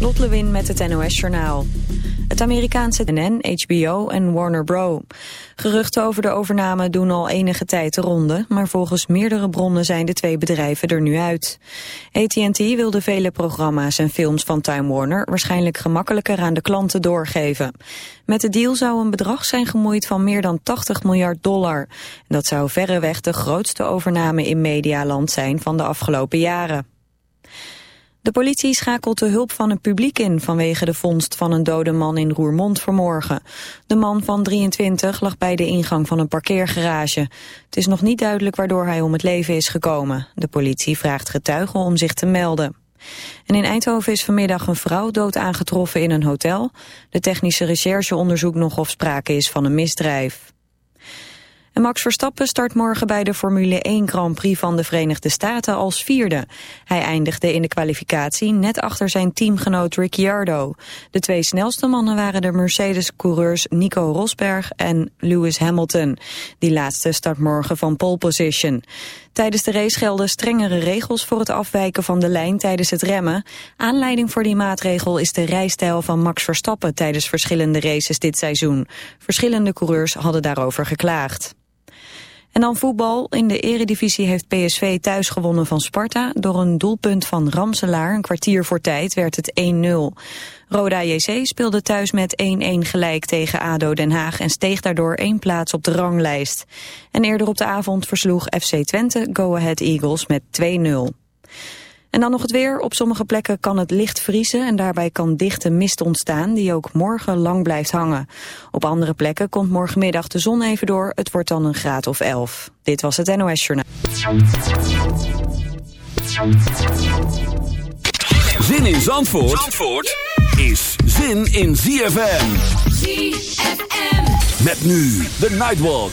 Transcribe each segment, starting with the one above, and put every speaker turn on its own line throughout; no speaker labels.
Lot Lewin met het NOS Journaal. Het Amerikaanse NN, HBO en Warner Bros. Geruchten over de overname doen al enige tijd de ronde... maar volgens meerdere bronnen zijn de twee bedrijven er nu uit. AT&T wil de vele programma's en films van Time Warner... waarschijnlijk gemakkelijker aan de klanten doorgeven. Met de deal zou een bedrag zijn gemoeid van meer dan 80 miljard dollar. Dat zou verreweg de grootste overname in medialand zijn van de afgelopen jaren. De politie schakelt de hulp van het publiek in vanwege de vondst van een dode man in Roermond vanmorgen. De man van 23 lag bij de ingang van een parkeergarage. Het is nog niet duidelijk waardoor hij om het leven is gekomen. De politie vraagt getuigen om zich te melden. En in Eindhoven is vanmiddag een vrouw dood aangetroffen in een hotel. De technische recherche onderzoekt nog of sprake is van een misdrijf. En Max Verstappen start morgen bij de Formule 1 Grand Prix van de Verenigde Staten als vierde. Hij eindigde in de kwalificatie net achter zijn teamgenoot Ricciardo. De twee snelste mannen waren de Mercedes-coureurs Nico Rosberg en Lewis Hamilton. Die laatste start morgen van pole position. Tijdens de race gelden strengere regels voor het afwijken van de lijn tijdens het remmen. Aanleiding voor die maatregel is de rijstijl van Max Verstappen tijdens verschillende races dit seizoen. Verschillende coureurs hadden daarover geklaagd. En dan voetbal. In de eredivisie heeft PSV thuis gewonnen van Sparta. Door een doelpunt van Ramselaar, een kwartier voor tijd, werd het 1-0. Roda JC speelde thuis met 1-1 gelijk tegen ADO Den Haag... en steeg daardoor één plaats op de ranglijst. En eerder op de avond versloeg FC Twente Go Ahead Eagles met 2-0. En dan nog het weer. Op sommige plekken kan het licht vriezen en daarbij kan dichte mist ontstaan die ook morgen lang blijft hangen. Op andere plekken komt morgenmiddag de zon even door. Het wordt dan een graad of 11. Dit was het NOS Journaal.
Zin in Zandvoort, Zandvoort is zin in ZFM.
ZFM.
Met nu de Nightwalk.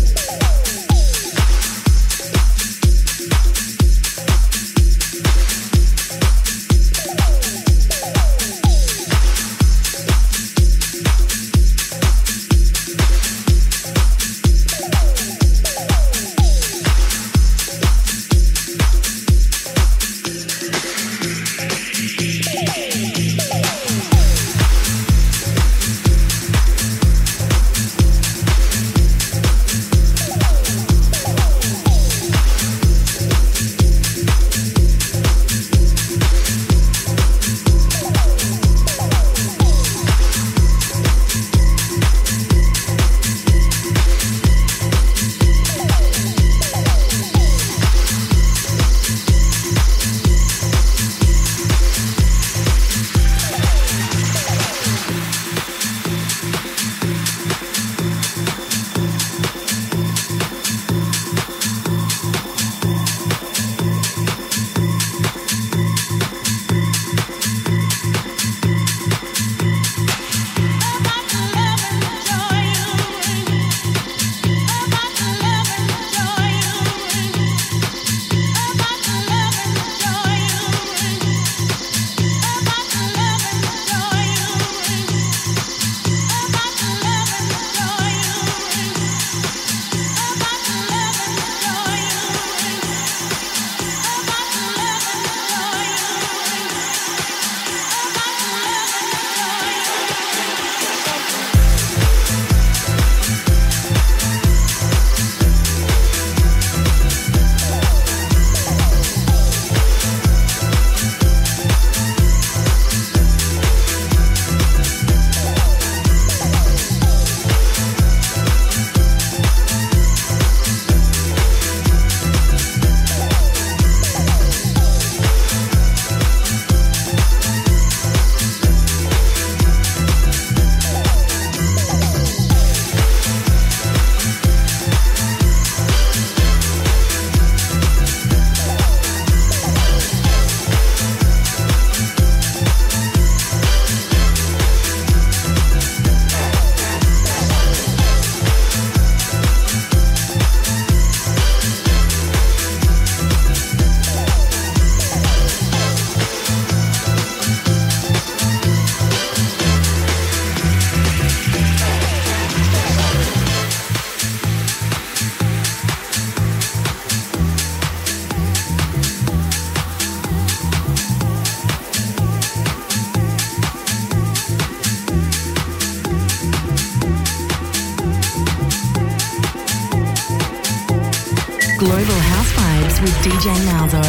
DJ Malzo.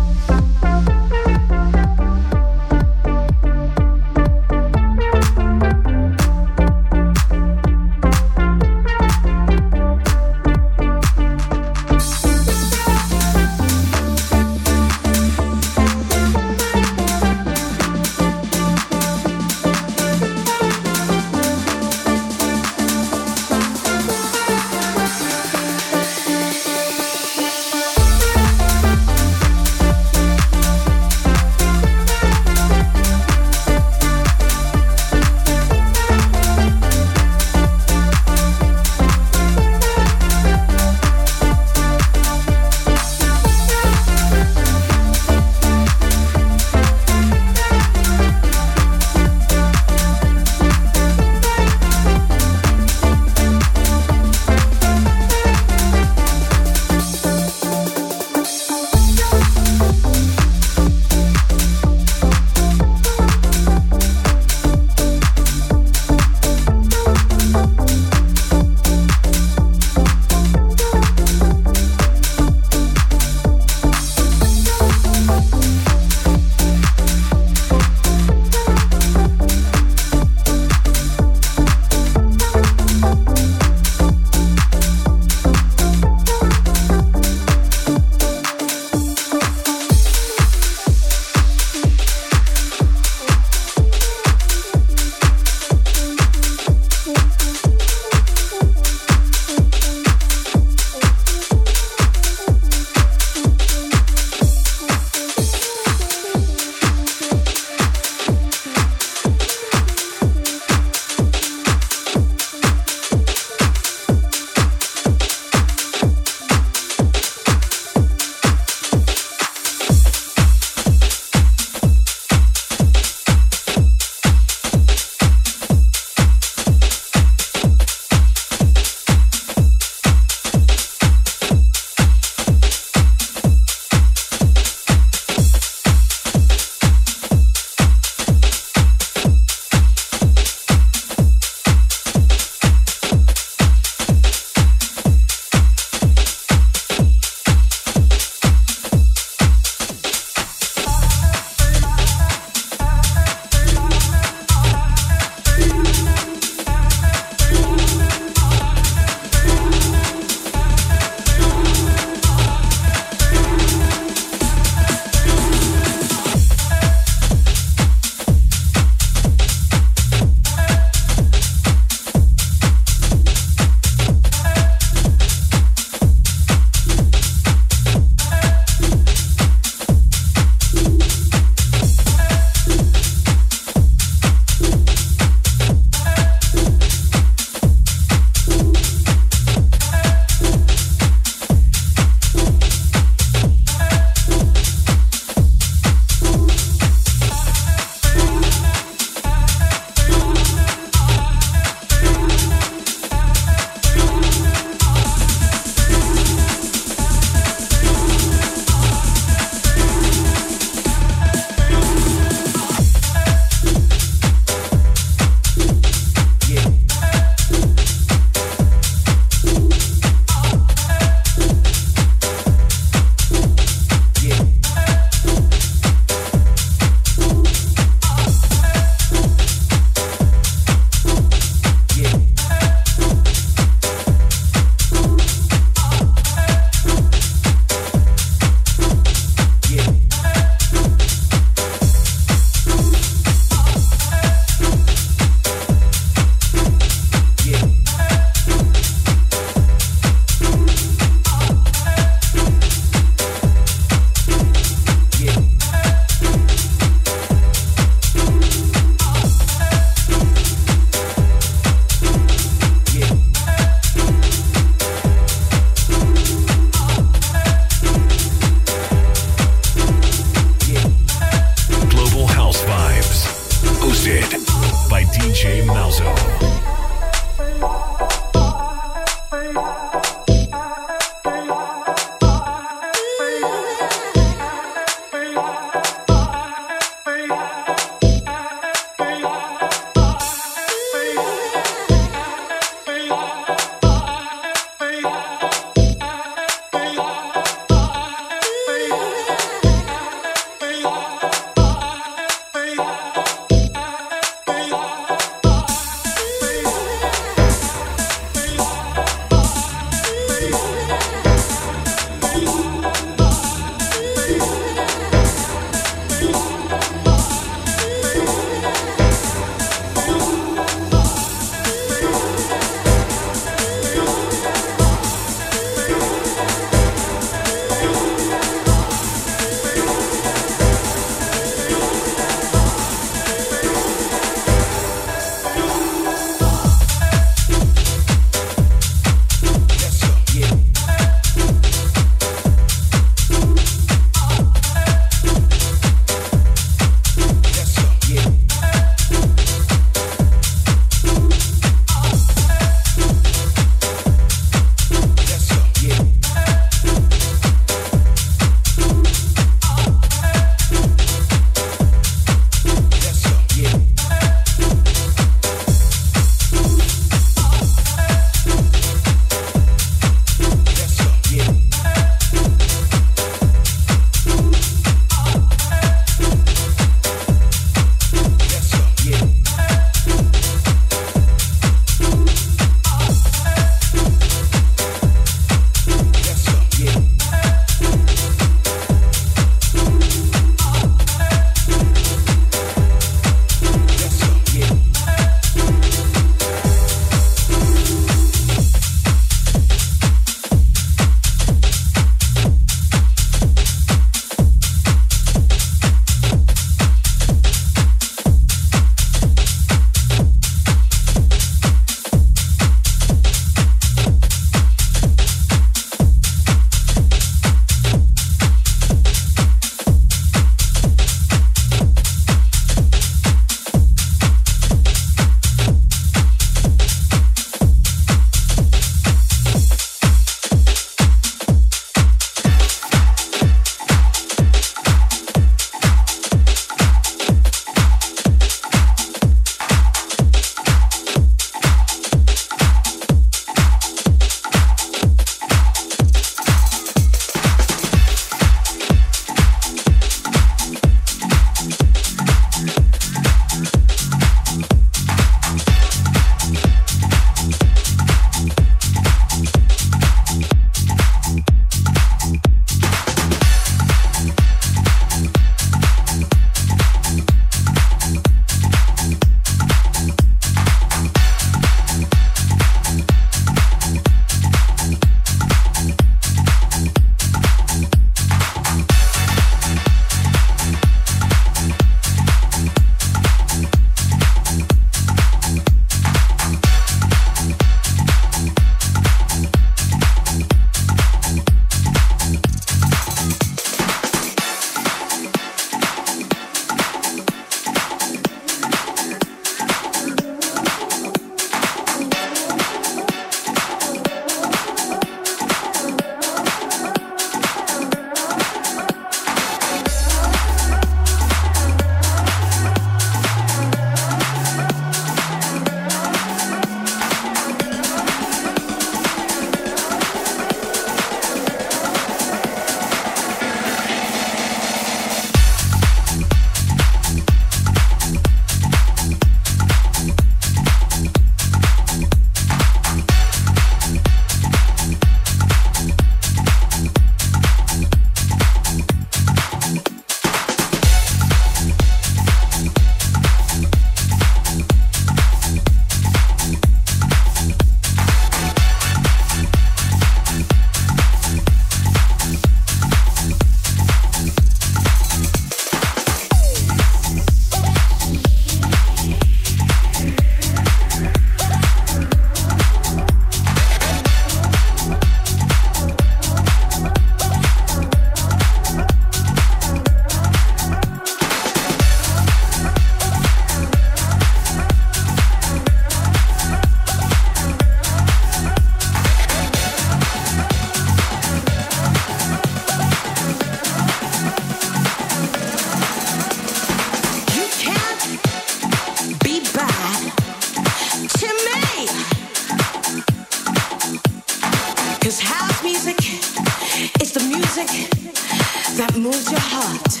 that
moves your heart.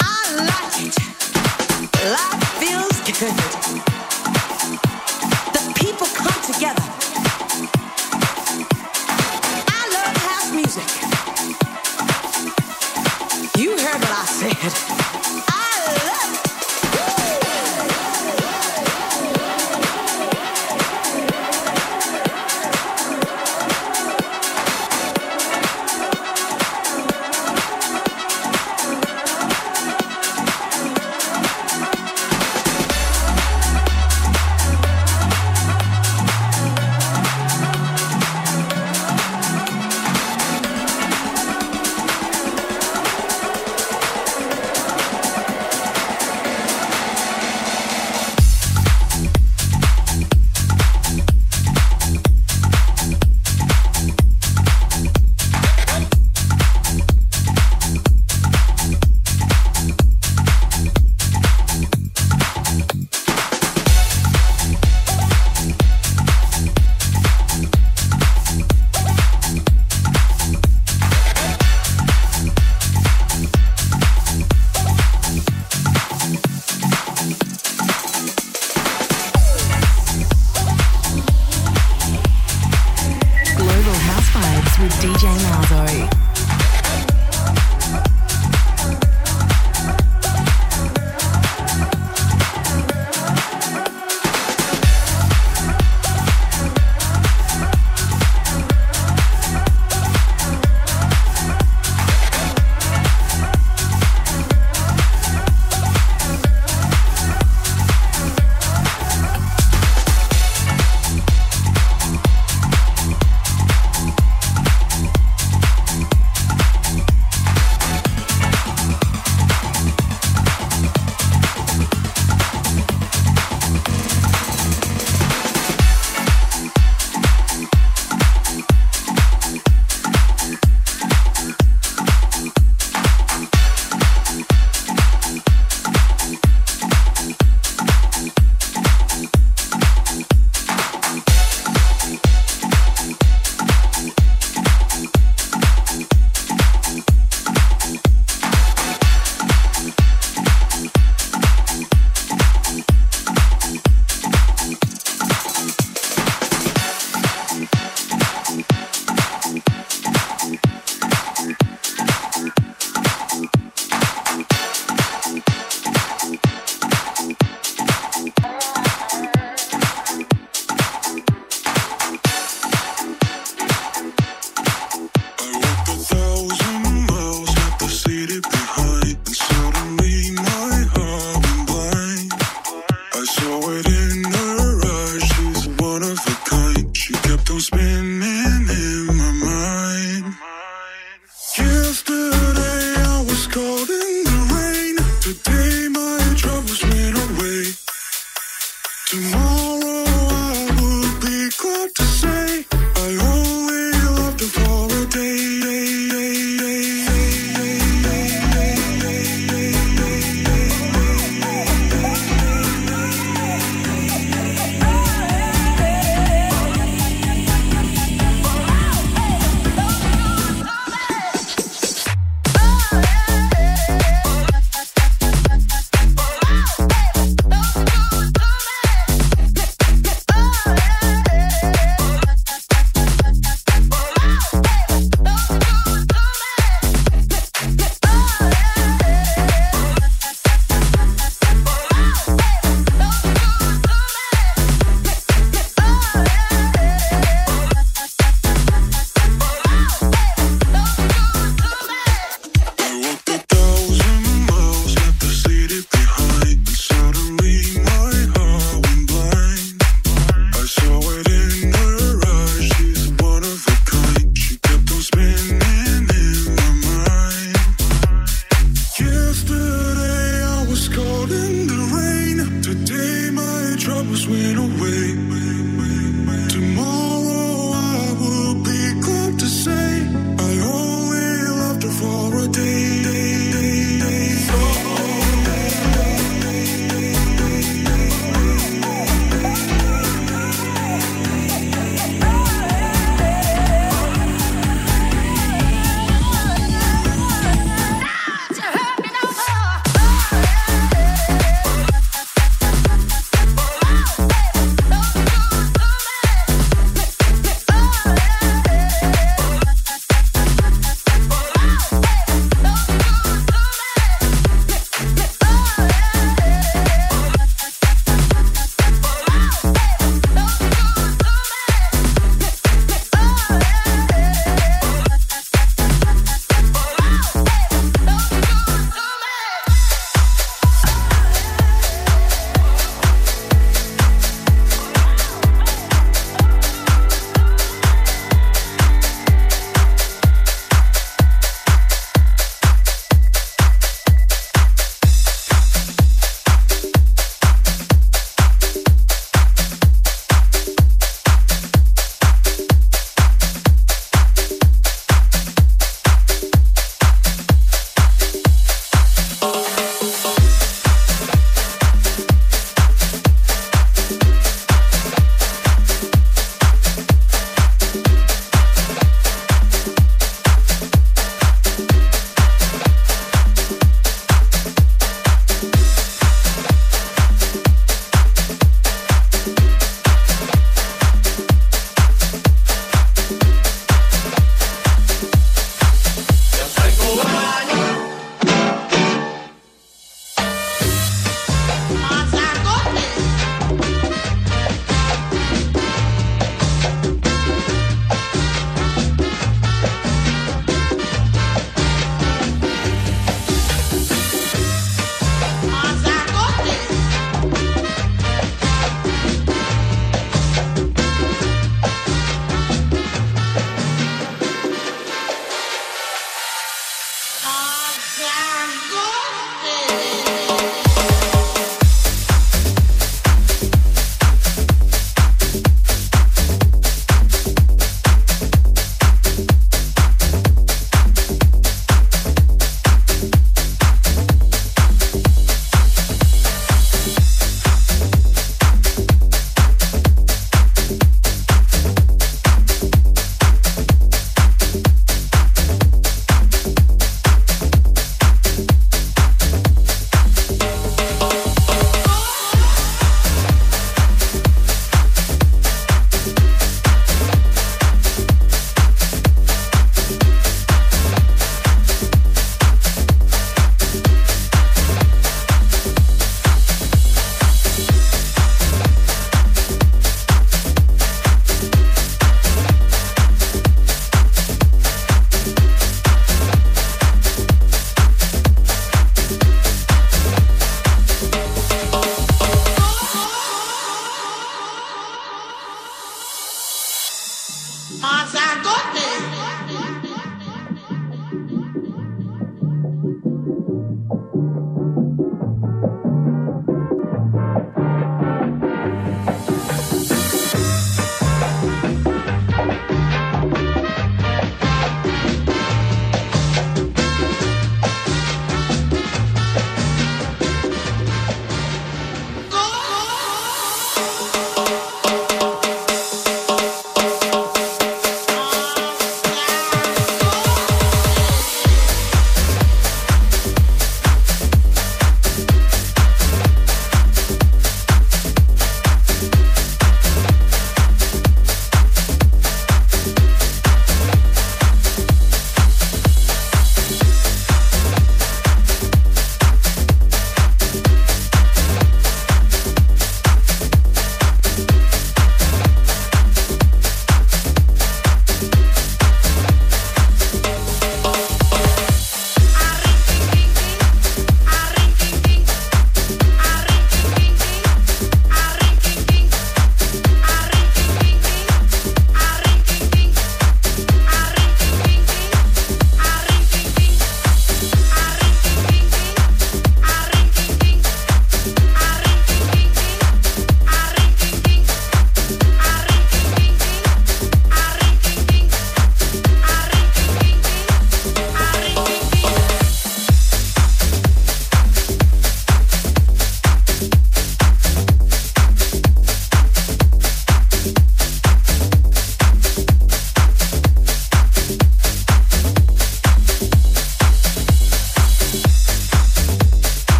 I like it. Life
feels
good.